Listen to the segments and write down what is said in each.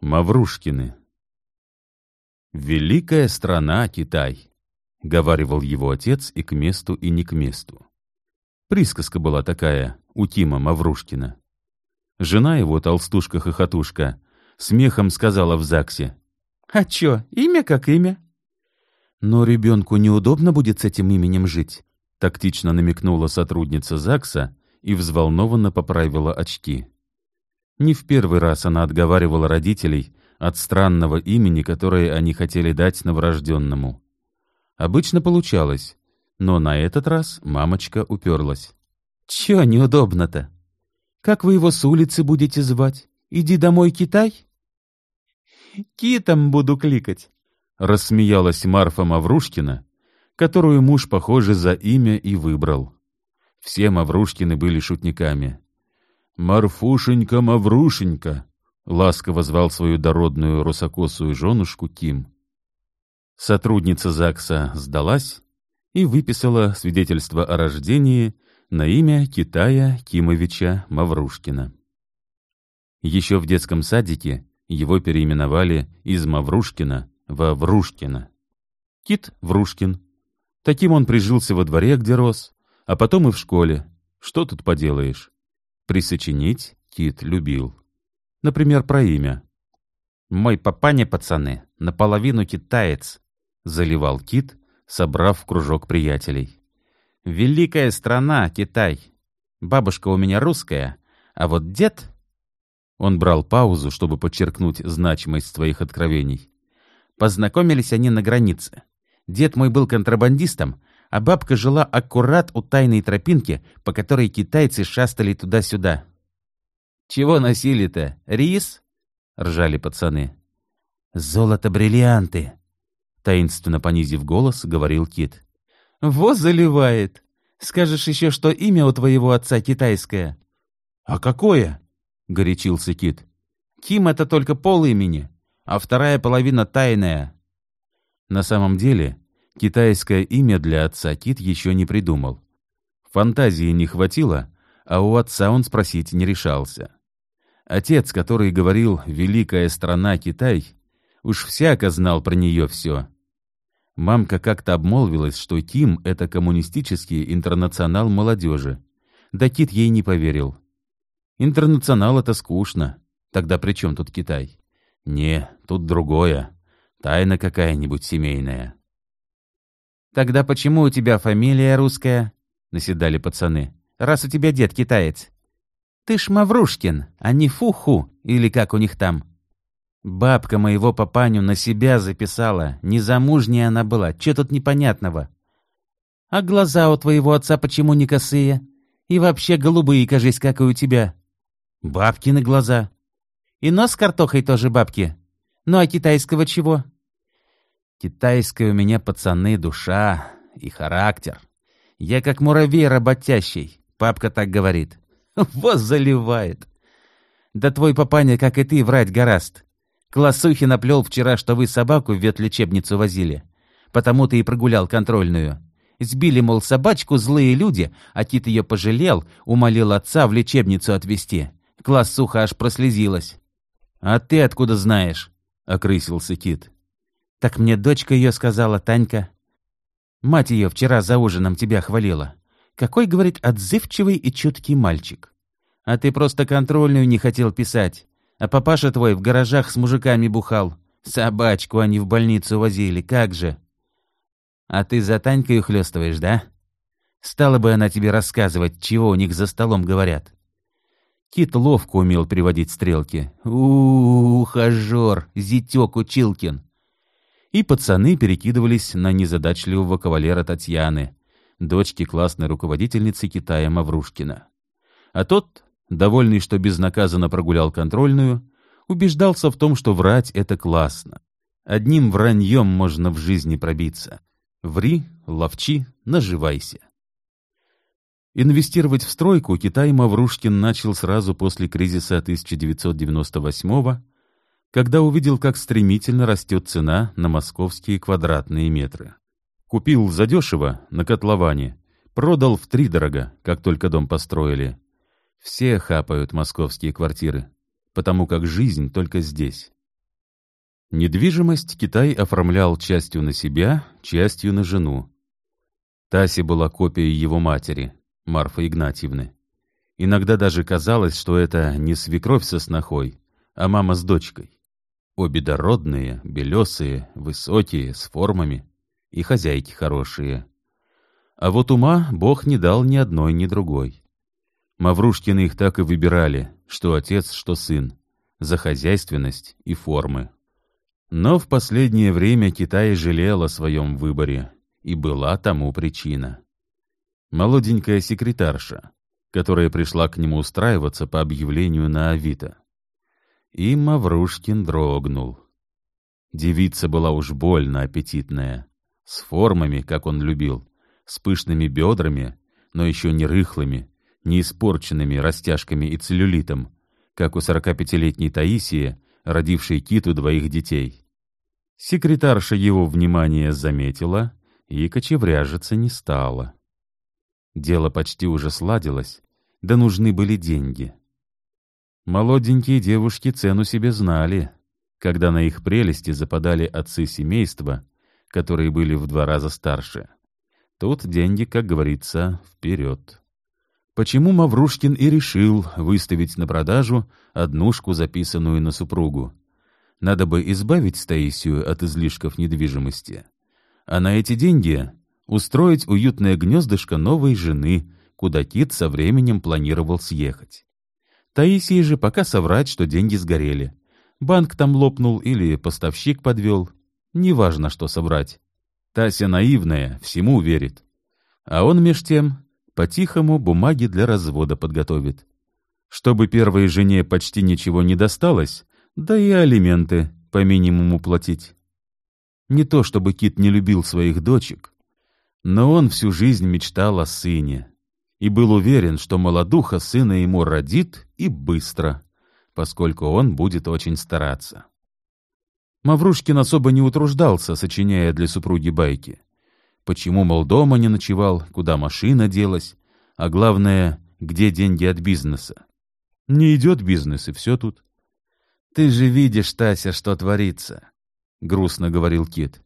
Маврушкины. «Великая страна Китай», — говаривал его отец и к месту, и не к месту. Присказка была такая у Тима Маврушкина. Жена его, толстушка-хохотушка, смехом сказала в ЗАГСе. «А чё, имя как имя?» «Но ребенку неудобно будет с этим именем жить», — тактично намекнула сотрудница ЗАГСа и взволнованно поправила очки. Не в первый раз она отговаривала родителей от странного имени, которое они хотели дать новорожденному. Обычно получалось, но на этот раз мамочка уперлась. «Чё неудобно-то? Как вы его с улицы будете звать? Иди домой, Китай?» «Китом буду кликать», — рассмеялась Марфа Маврушкина, которую муж, похоже, за имя и выбрал. Все Маврушкины были шутниками. «Марфушенька, Маврушенька!» — ласково звал свою дородную русокосую женушку Ким. Сотрудница ЗАГСа сдалась и выписала свидетельство о рождении на имя Китая Кимовича Маврушкина. Еще в детском садике его переименовали из Маврушкина во Врушкина. Кит Врушкин. Таким он прижился во дворе, где рос, а потом и в школе. Что тут поделаешь? Присочинить Кит любил. Например, про имя. «Мой папаня, пацаны, наполовину китаец», — заливал Кит, собрав в кружок приятелей. «Великая страна, Китай. Бабушка у меня русская, а вот дед...» Он брал паузу, чтобы подчеркнуть значимость своих откровений. Познакомились они на границе. Дед мой был контрабандистом, а бабка жила аккурат у тайной тропинки, по которой китайцы шастали туда-сюда. «Чего носили-то? Рис?» — ржали пацаны. «Золото-бриллианты!» — таинственно понизив голос, говорил Кит. «Во заливает! Скажешь еще, что имя у твоего отца китайское?» «А какое?» — горячился Кит. «Ким — это только пол имени, а вторая половина тайная». На самом деле, Китайское имя для отца Кит еще не придумал. Фантазии не хватило, а у отца он спросить не решался. Отец, который говорил «Великая страна Китай», уж всяко знал про нее все. Мамка как-то обмолвилась, что Ким — это коммунистический интернационал молодежи. Да Кит ей не поверил. Интернационал — это скучно. Тогда при чем тут Китай? Не, тут другое. Тайна какая-нибудь семейная. «Тогда почему у тебя фамилия русская?» — наседали пацаны. «Раз у тебя дед китаец». «Ты ж Маврушкин, а не Фуху, или как у них там». «Бабка моего папаню на себя записала. Незамужняя она была. Че тут непонятного?» «А глаза у твоего отца почему не косые? И вообще голубые, кажись, как и у тебя». «Бабкины глаза». «И нос с картохой тоже бабки. Ну а китайского чего?» Китайская у меня, пацаны, душа и характер. Я как муравей работящий, папка так говорит. Вот заливает. Да твой папаня, как и ты, врать гораст. Классухи наплел вчера, что вы собаку в ветлечебницу возили. Потому ты и прогулял контрольную. Сбили, мол, собачку злые люди, а Кит ее пожалел, умолил отца в лечебницу отвезти. Классуха аж прослезилась. «А ты откуда знаешь?» — окрысился Кит. Так мне дочка ее сказала, Танька. Мать ее вчера за ужином тебя хвалила. Какой, говорит, отзывчивый и чуткий мальчик. А ты просто контрольную не хотел писать. А папаша твой в гаражах с мужиками бухал. Собачку они в больницу возили, как же. А ты за Танькой ухлёстываешь, да? Стала бы она тебе рассказывать, чего у них за столом говорят. Кит ловко умел приводить стрелки. У, -у, -у ухажер, зятёк Училкин и пацаны перекидывались на незадачливого кавалера Татьяны, дочки классной руководительницы Китая Маврушкина. А тот, довольный, что безнаказанно прогулял контрольную, убеждался в том, что врать — это классно. Одним враньем можно в жизни пробиться. Ври, ловчи, наживайся. Инвестировать в стройку Китай Маврушкин начал сразу после кризиса 1998 года, когда увидел, как стремительно растет цена на московские квадратные метры. Купил задешево на котловане, продал втридорога, как только дом построили. Все хапают московские квартиры, потому как жизнь только здесь. Недвижимость Китай оформлял частью на себя, частью на жену. Таси была копией его матери, Марфы Игнатьевны. Иногда даже казалось, что это не свекровь со снохой, а мама с дочкой. Обе дородные, белесые, высокие, с формами, и хозяйки хорошие. А вот ума Бог не дал ни одной, ни другой. Маврушкины их так и выбирали, что отец, что сын, за хозяйственность и формы. Но в последнее время Китай жалел о своем выборе, и была тому причина. Молоденькая секретарша, которая пришла к нему устраиваться по объявлению на Авито. И Маврушкин дрогнул. Девица была уж больно аппетитная, с формами, как он любил, с пышными бедрами, но еще не рыхлыми, не испорченными растяжками и целлюлитом, как у 45-летней Таисии, родившей Киту двоих детей. Секретарша его внимание заметила и кочевряжиться не стала. Дело почти уже сладилось, да нужны были деньги. Молоденькие девушки цену себе знали, когда на их прелести западали отцы семейства, которые были в два раза старше. Тут деньги, как говорится, вперед почему Маврушкин и решил выставить на продажу однушку, записанную на супругу. Надо бы избавить Стаисию от излишков недвижимости. А на эти деньги устроить уютное гнездышко новой жены, куда Кит со временем планировал съехать. Таисии же пока соврать, что деньги сгорели. Банк там лопнул или поставщик подвел. Неважно, что собрать. Тася наивная, всему верит. А он меж тем по-тихому бумаги для развода подготовит. Чтобы первой жене почти ничего не досталось, да и алименты по минимуму платить. Не то чтобы Кит не любил своих дочек, но он всю жизнь мечтал о сыне и был уверен, что молодуха сына ему родит и быстро, поскольку он будет очень стараться. Маврушкин особо не утруждался, сочиняя для супруги байки. Почему, мол, дома не ночевал, куда машина делась, а главное, где деньги от бизнеса. Не идет бизнес, и все тут. «Ты же видишь, Тася, что творится», — грустно говорил Кит.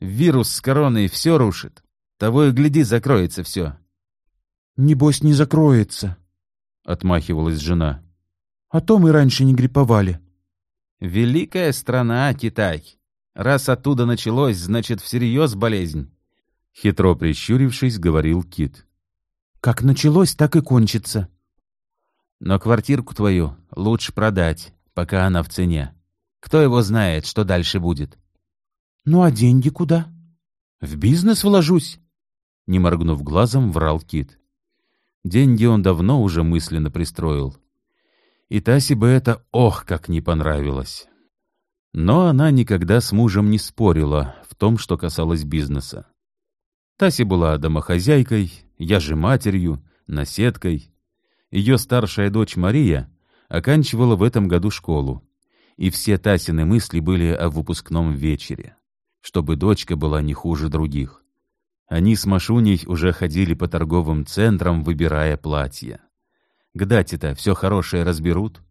«Вирус с короной все рушит. Того и гляди, закроется все». «Небось, не закроется», — отмахивалась жена. «А то мы раньше не гриповали». «Великая страна, Китай. Раз оттуда началось, значит, всерьез болезнь. Хитро прищурившись, говорил Кит. «Как началось, так и кончится». «Но квартирку твою лучше продать, пока она в цене. Кто его знает, что дальше будет?» «Ну а деньги куда?» «В бизнес вложусь», — не моргнув глазом, врал Кит. Деньги он давно уже мысленно пристроил. И Тасе бы это ох, как не понравилось. Но она никогда с мужем не спорила в том, что касалось бизнеса. Тася была домохозяйкой, я же матерью, наседкой. Ее старшая дочь Мария оканчивала в этом году школу, и все Тасины мысли были о выпускном вечере, чтобы дочка была не хуже других. Они с Машуней уже ходили по торговым центрам, выбирая платья. К дате-то все хорошее разберут.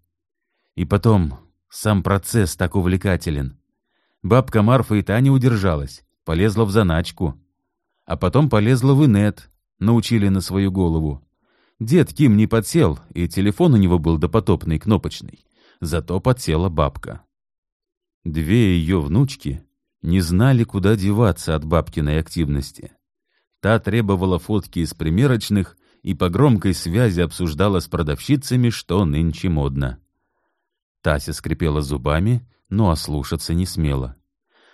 И потом, сам процесс так увлекателен. Бабка Марфа и та не удержалась, полезла в заначку — а потом полезла в инет, научили на свою голову. Дед Ким не подсел, и телефон у него был допотопный, кнопочный. Зато подсела бабка. Две ее внучки не знали, куда деваться от бабкиной активности. Та требовала фотки из примерочных и по громкой связи обсуждала с продавщицами, что нынче модно. Тася скрипела зубами, но ослушаться не смела.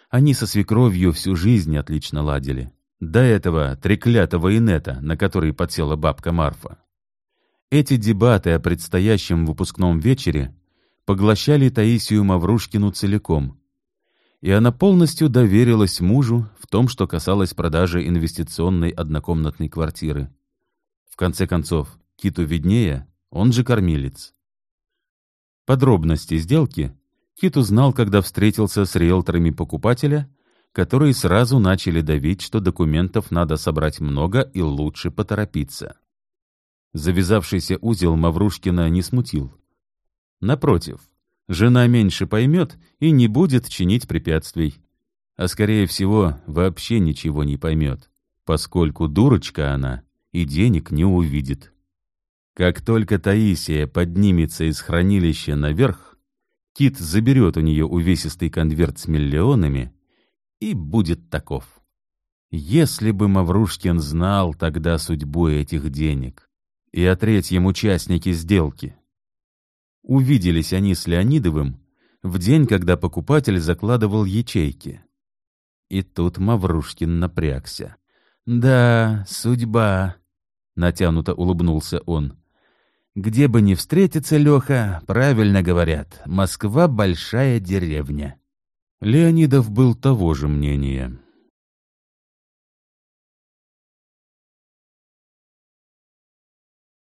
Они со свекровью всю жизнь отлично ладили. До этого треклятого инета, на который подсела бабка Марфа. Эти дебаты о предстоящем выпускном вечере поглощали Таисию Маврушкину целиком, и она полностью доверилась мужу в том, что касалось продажи инвестиционной однокомнатной квартиры. В конце концов, Киту виднее, он же кормилец. Подробности сделки Кит узнал, когда встретился с риэлторами покупателя которые сразу начали давить, что документов надо собрать много и лучше поторопиться. Завязавшийся узел Маврушкина не смутил. Напротив, Жена меньше поймет и не будет чинить препятствий. А скорее всего, вообще ничего не поймет, поскольку дурочка она и денег не увидит. Как только Таисия поднимется из хранилища наверх, Кит заберет у нее увесистый конверт с миллионами и будет таков. Если бы Маврушкин знал тогда судьбу этих денег и о третьем участнике сделки. Увиделись они с Леонидовым в день, когда покупатель закладывал ячейки. И тут Маврушкин напрягся. «Да, судьба», — натянуто улыбнулся он. «Где бы ни встретиться, Леха, правильно говорят, Москва — большая деревня». Леонидов был того же мнения.